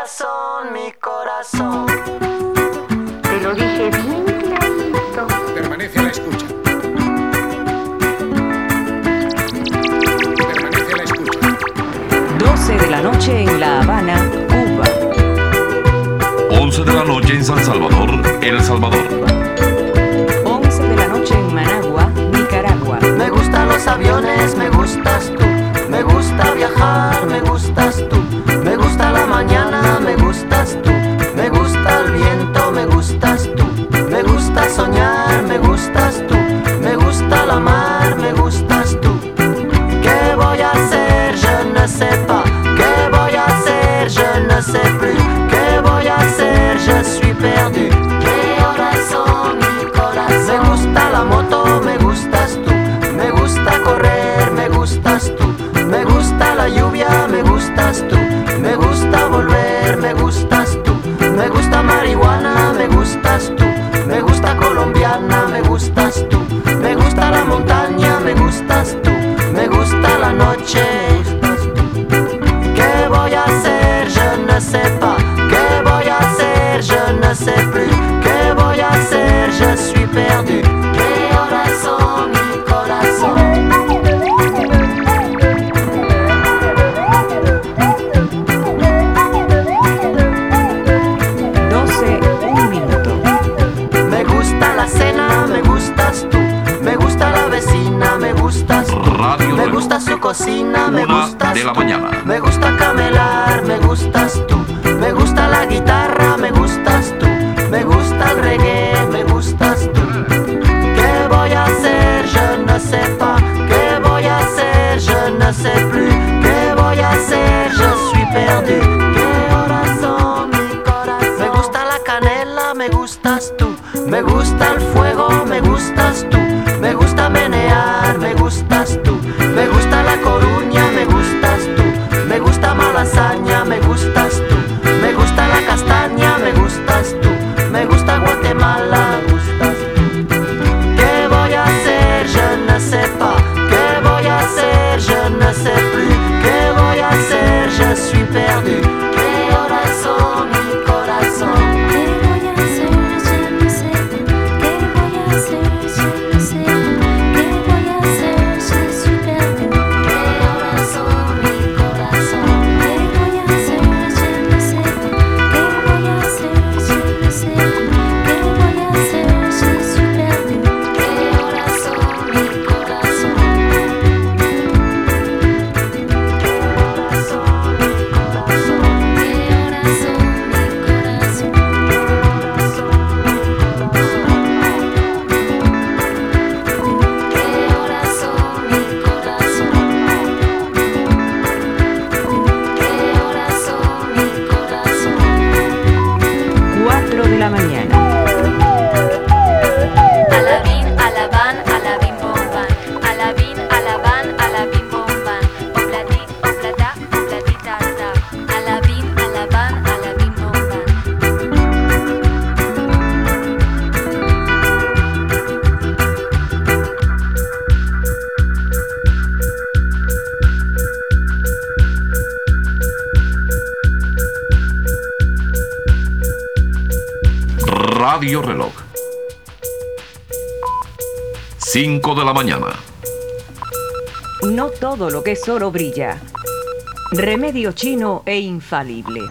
corazón, mi corazón. Te lo dije bien clarito. Permanece a la escucha. Permanece a la escucha. 12 de la noche en La Habana, Cuba. 11 de la noche en San Salvador, El Salvador. vecina, me gustas. Radio me gusta su cocina, me gustas. De la mañana. Tú. Me gusta camelar, me gustas tú. Me gusta la guitarra, me gustas tú. Me gusta el reggae, me gustas tú. ¿Qué voy a hacer? Je ne sais pas. ¿Qué voy a hacer? Je ne sais plus. ¿Qué voy a hacer? Je suis perdu. ¿Qué horas son mi corazón? Me gusta la canela, me gustas tú. Me gusta el fuego, me gustas tú. Radio Reloj. 5 de la mañana. No todo lo que es oro brilla. Remedio chino e infalible.